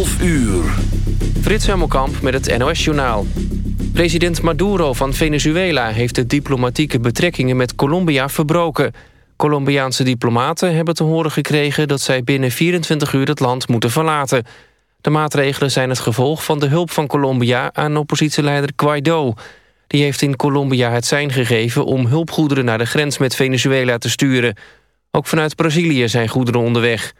12 uur. Frits Hemelkamp met het NOS-journaal. President Maduro van Venezuela heeft de diplomatieke betrekkingen met Colombia verbroken. Colombiaanse diplomaten hebben te horen gekregen dat zij binnen 24 uur het land moeten verlaten. De maatregelen zijn het gevolg van de hulp van Colombia aan oppositieleider Guaido. Die heeft in Colombia het sein gegeven om hulpgoederen naar de grens met Venezuela te sturen. Ook vanuit Brazilië zijn goederen onderweg.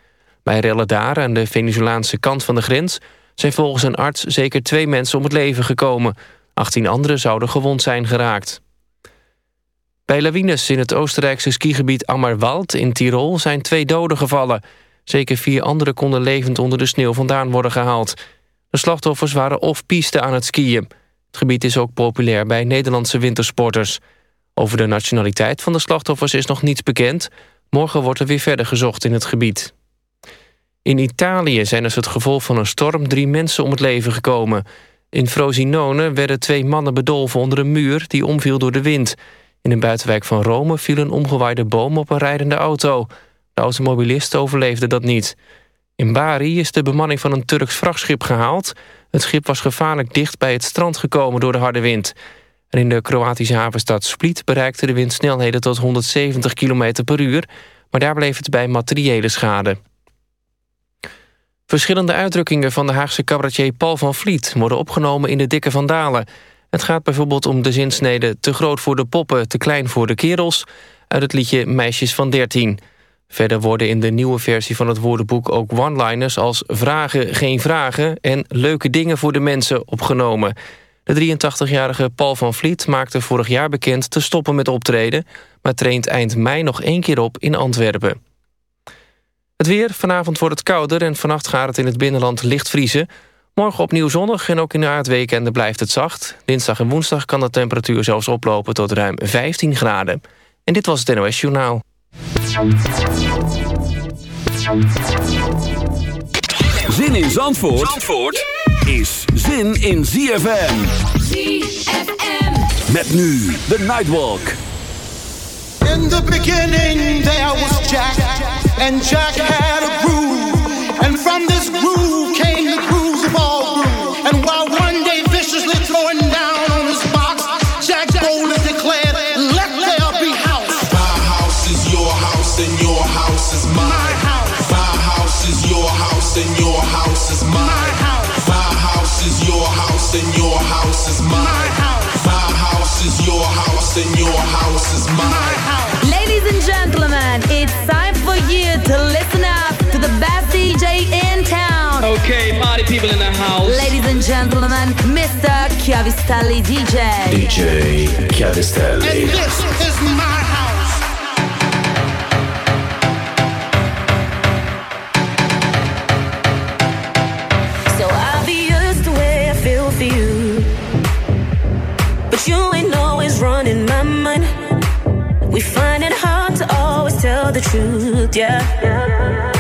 Bij rellen daar, aan de Venezolaanse kant van de grens... zijn volgens een arts zeker twee mensen om het leven gekomen. 18 anderen zouden gewond zijn geraakt. Bij lawines in het Oostenrijkse skigebied Ammerwald in Tirol... zijn twee doden gevallen. Zeker vier anderen konden levend onder de sneeuw vandaan worden gehaald. De slachtoffers waren off-piste aan het skiën. Het gebied is ook populair bij Nederlandse wintersporters. Over de nationaliteit van de slachtoffers is nog niets bekend. Morgen wordt er weer verder gezocht in het gebied. In Italië zijn als het gevolg van een storm drie mensen om het leven gekomen. In Frosinone werden twee mannen bedolven onder een muur die omviel door de wind. In een buitenwijk van Rome viel een omgewaaide boom op een rijdende auto. De automobilist overleefde dat niet. In Bari is de bemanning van een Turks vrachtschip gehaald. Het schip was gevaarlijk dicht bij het strand gekomen door de harde wind. En in de Kroatische havenstad Split bereikte de wind snelheden tot 170 km per uur... maar daar bleef het bij materiële schade. Verschillende uitdrukkingen van de Haagse cabaretier Paul van Vliet... worden opgenomen in de Dikke Vandalen. Het gaat bijvoorbeeld om de zinsnede... te groot voor de poppen, te klein voor de kerels... uit het liedje Meisjes van 13. Verder worden in de nieuwe versie van het woordenboek ook one-liners... als vragen, geen vragen en leuke dingen voor de mensen opgenomen. De 83-jarige Paul van Vliet maakte vorig jaar bekend te stoppen met optreden... maar traint eind mei nog één keer op in Antwerpen. Het weer, vanavond wordt het kouder en vannacht gaat het in het binnenland licht vriezen. Morgen opnieuw zonnig en ook in de aardweekenden blijft het zacht. Dinsdag en woensdag kan de temperatuur zelfs oplopen tot ruim 15 graden. En dit was het NOS Journaal. Zin in Zandvoort, Zandvoort is zin in ZFM. ZFM. Met nu de Nightwalk. In the beginning there was Jack, and Jack had a groove, and from this groove came party people in the house. Ladies and gentlemen, Mr. Chiavistelli DJ. DJ Chiavistelli. And this is my house. So obvious the way I feel for you. But you ain't always running my mind. We find it hard to always tell the truth, yeah.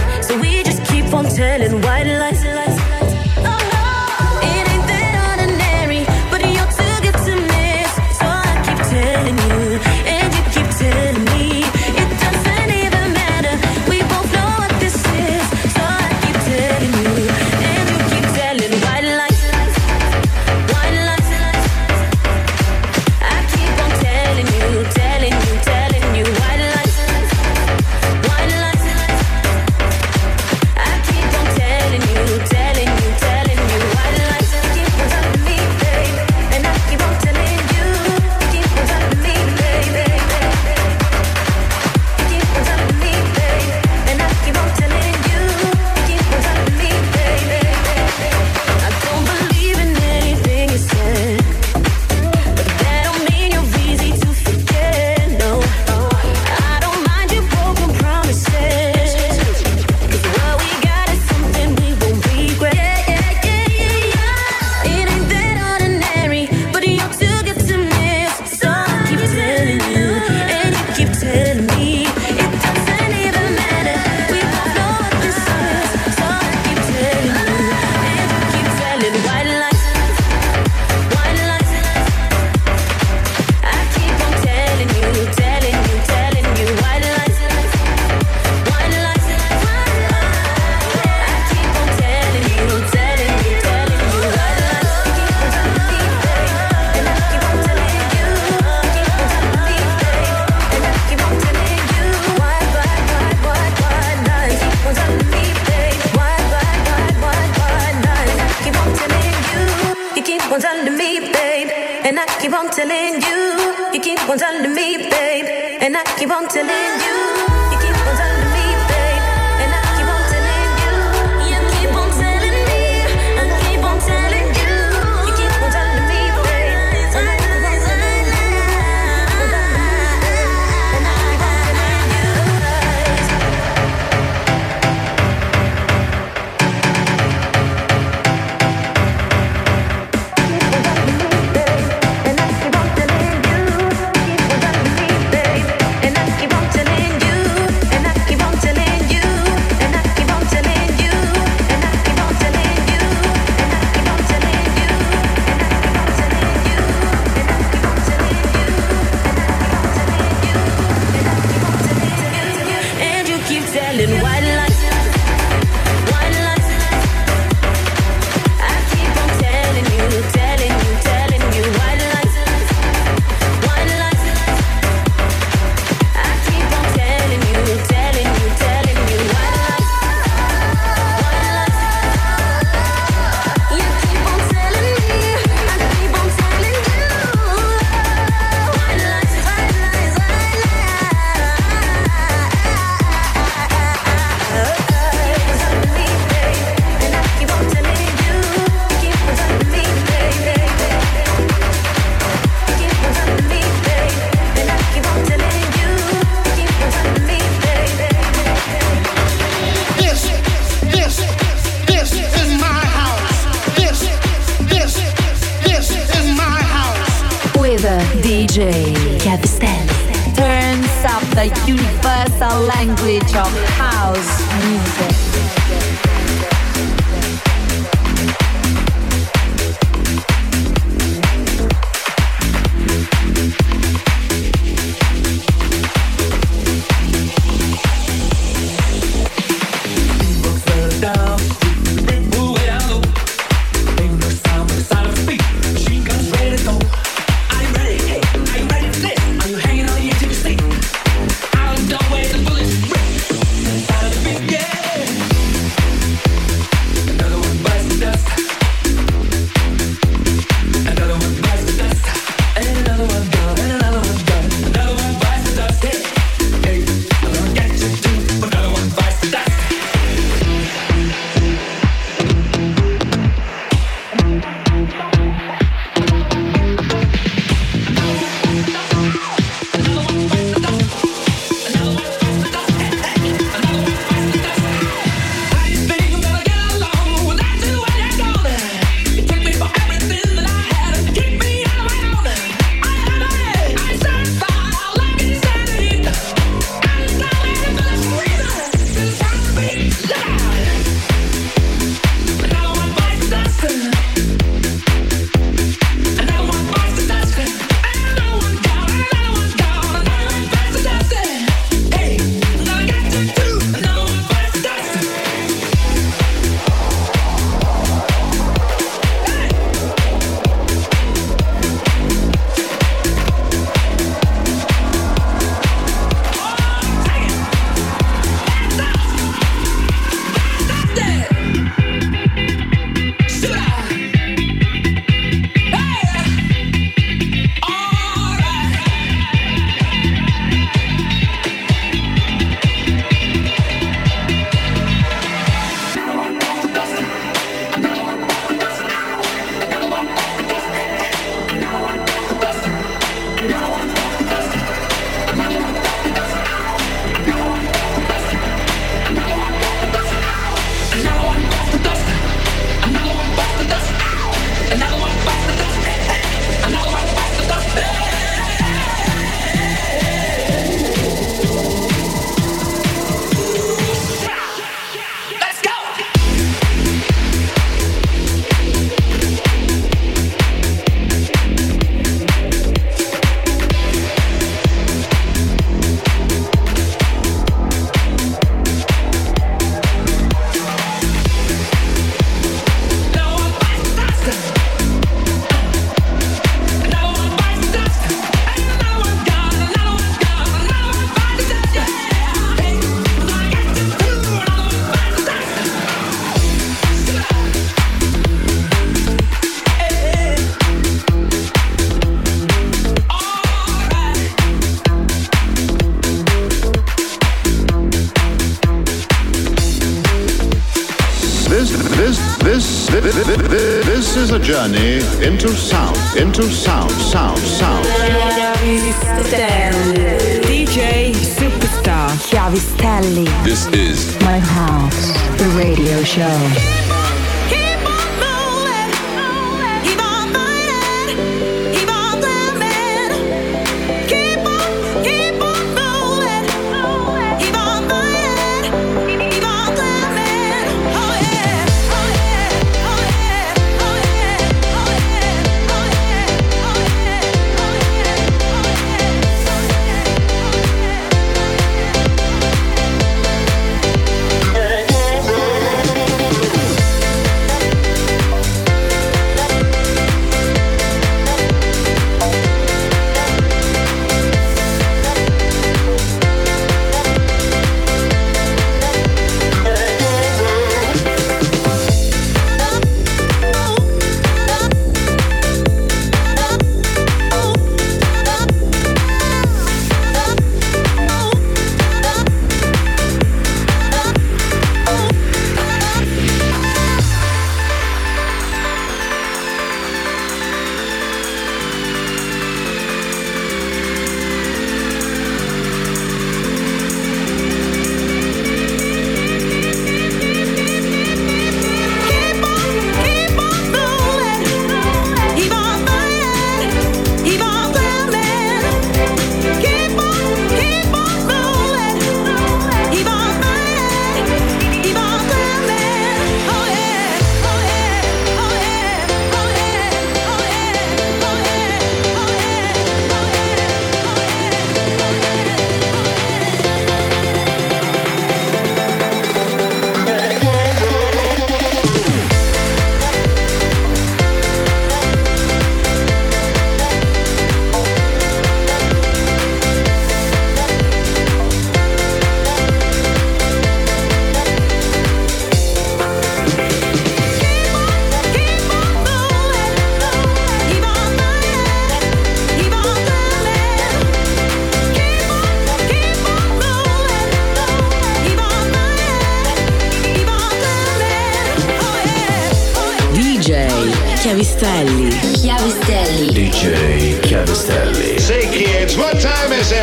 to sound.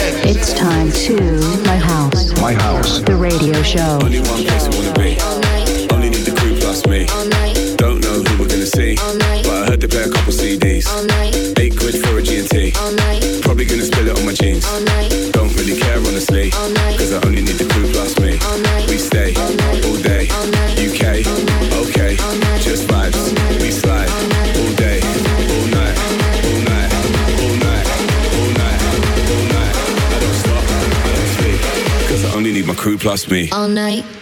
It's time to My House. My House. The radio show. Only one place I wanna be. Only need the crew plus me. Don't know who we're gonna see. But I heard they play a couple CDs. trust me. All night.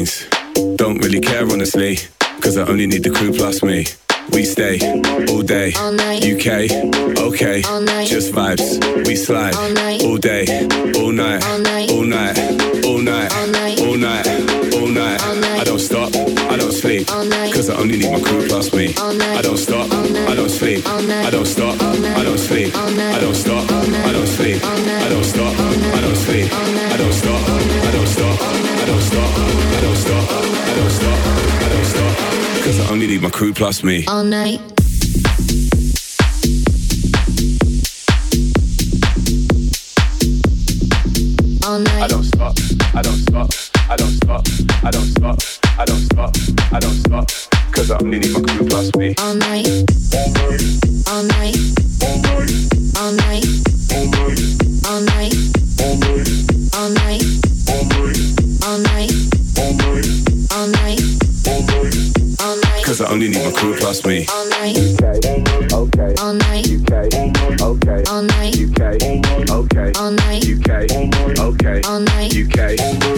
eens. crew plus me. All night. All night. I don't stop. I don't stop. I don't stop. I don't stop. I don't stop. I don't I'm plus me. All night. All night. All night. All night. All night. All night. All night. Cause I only need a crew plus me. All night. UK. Okay. All night. UK. Okay. All night. UK. Okay. All night. UK. Okay. All night. UK.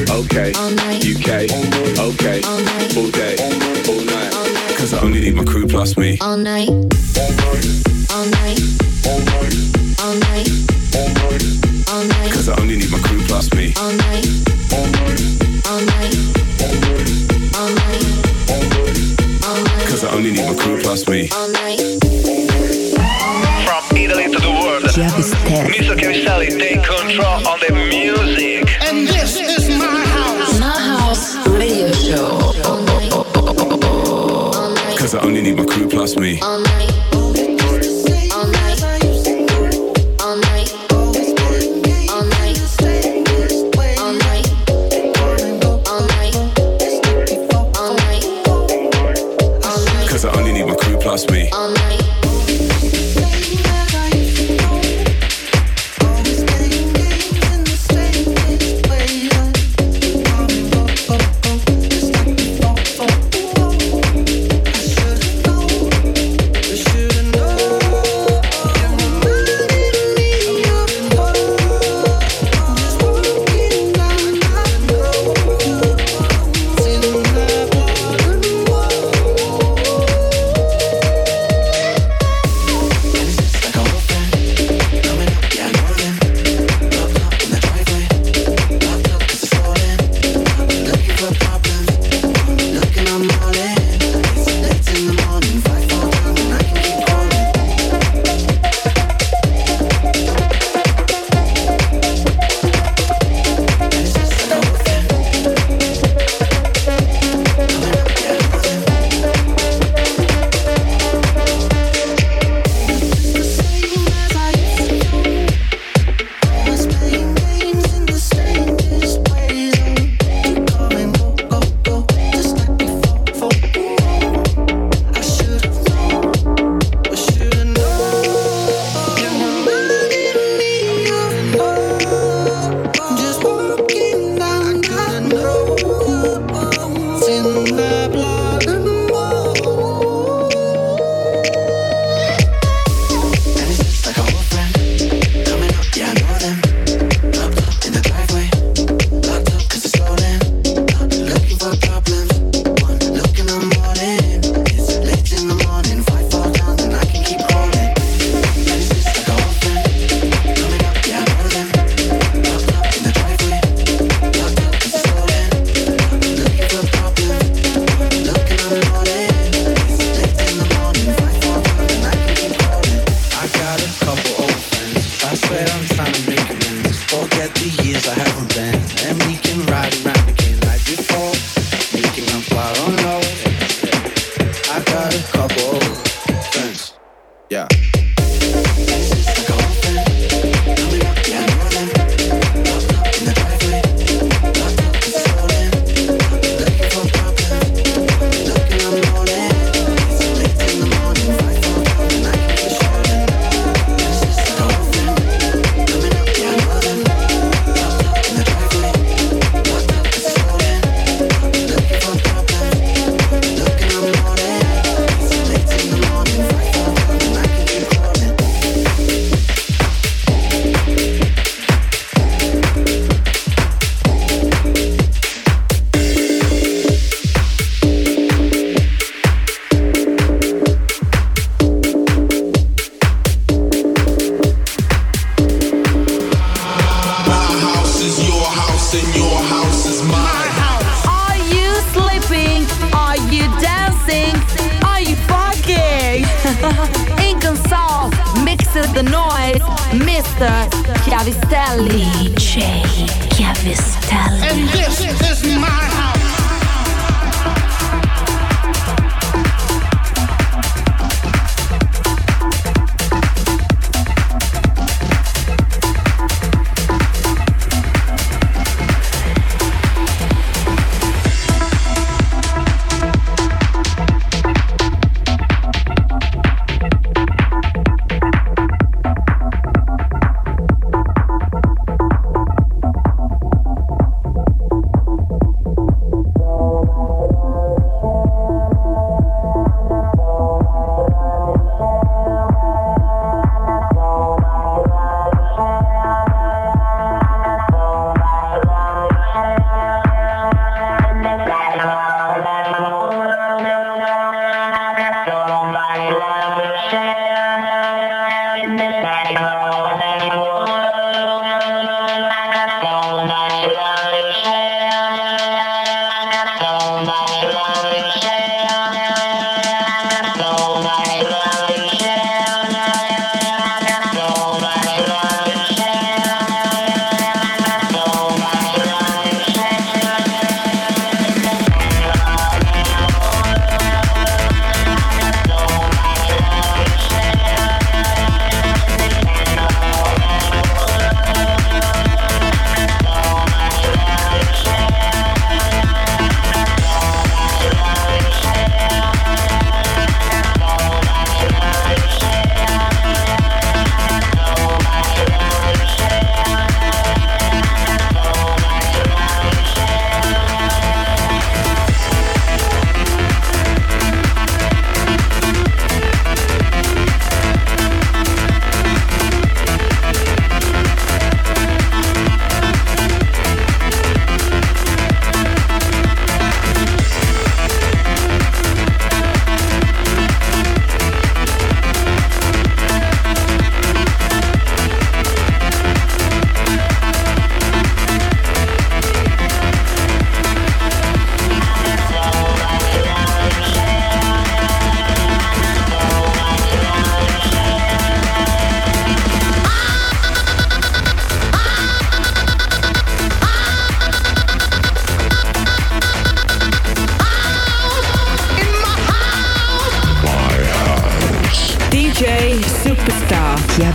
Okay. All night. UK. Okay. All night. All night. Cause I only need my crew plus me. All night. All night. All night. All night. Cause I only need my crew plus me. All night. All night. Only need my crew plus me. From Italy to the world. Mr. Chiavistelli, take control on the music. And this is my house. My House Radio Show. Cause I only need my crew plus me. All night.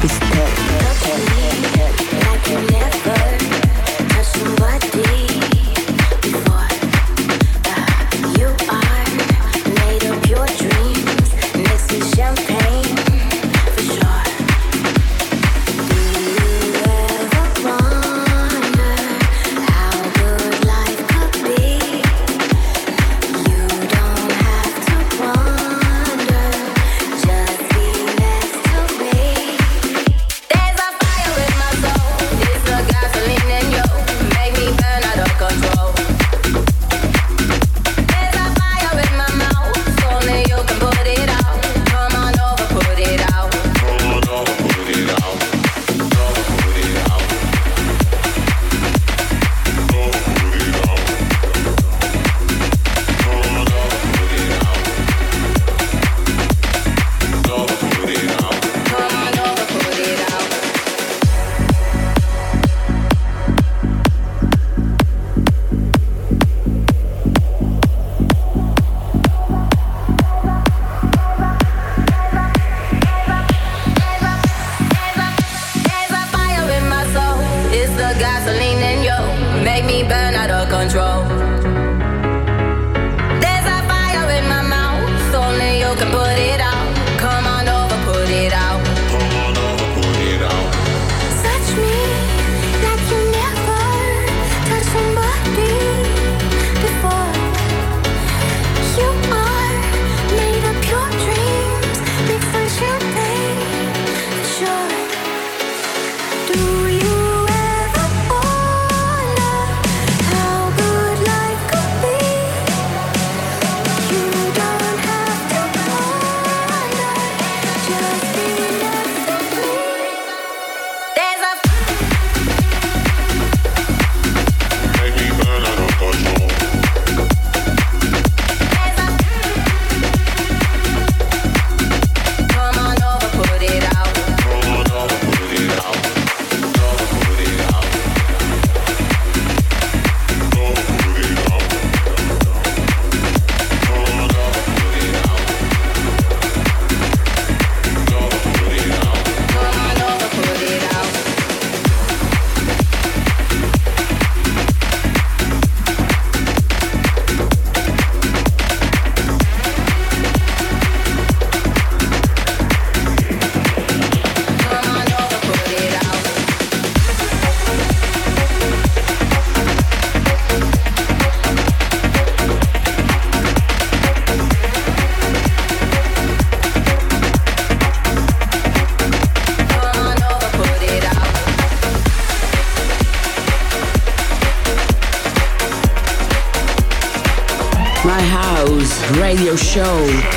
is dead. Show.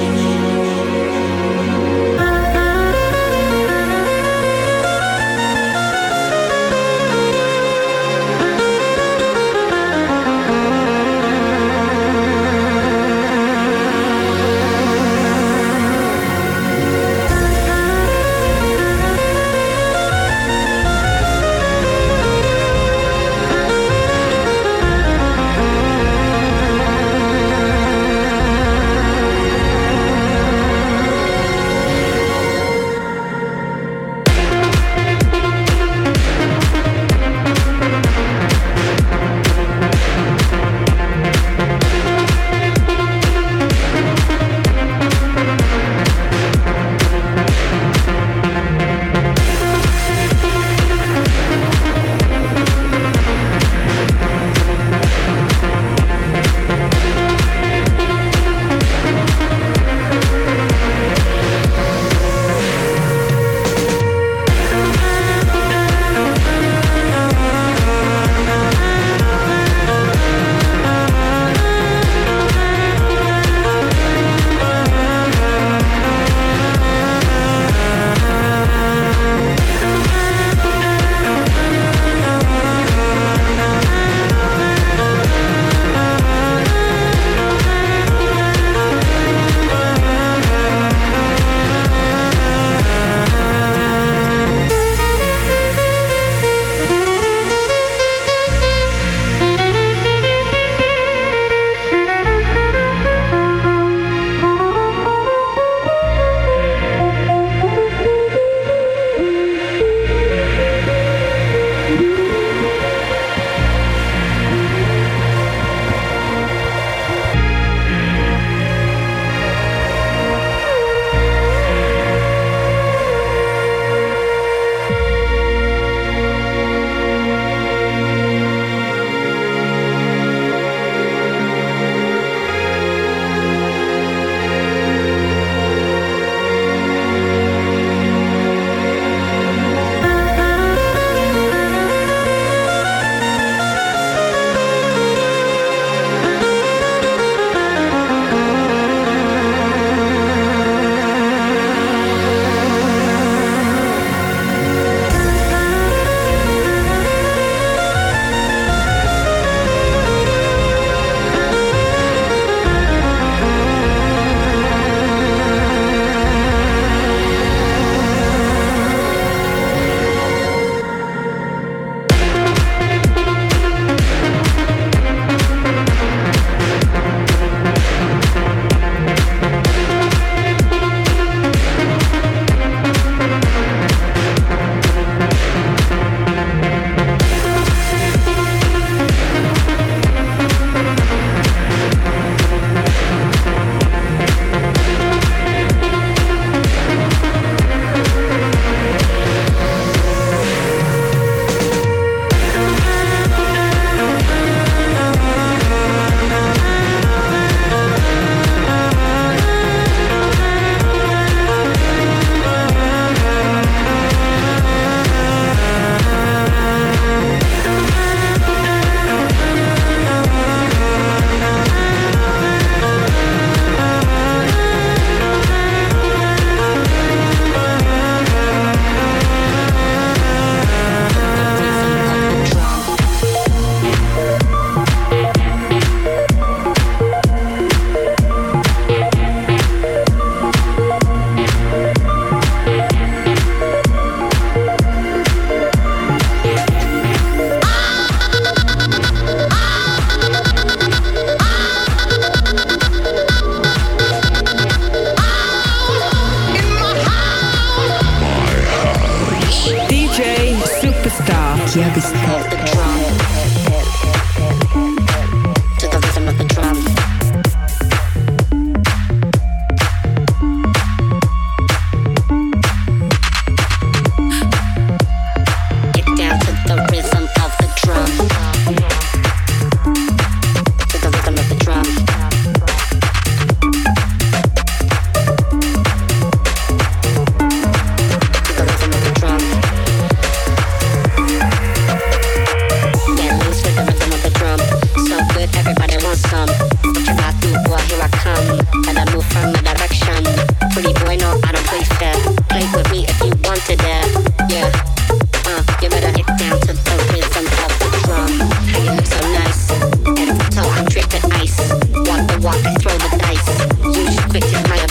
dice. What the what? Throw the dice. You should quit your my